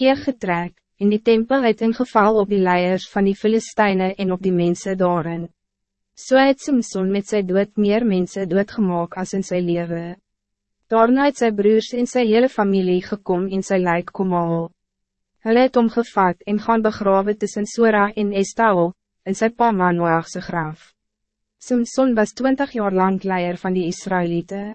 keer getrek, en die tempel het ingeval op die leiers van die Filisteine en op die mensen daarin. So het Simson met sy dood meer mensen doodgemaak as in sy leven. Daarna het sy broers en sy hele familie gekom en sy lijk kom haal. Hulle het omgevat en gaan begrawe tussen Sora en Estaol, in sy pa Manoachse graaf. Simson was twintig jaar lang leier van die Israëlieten.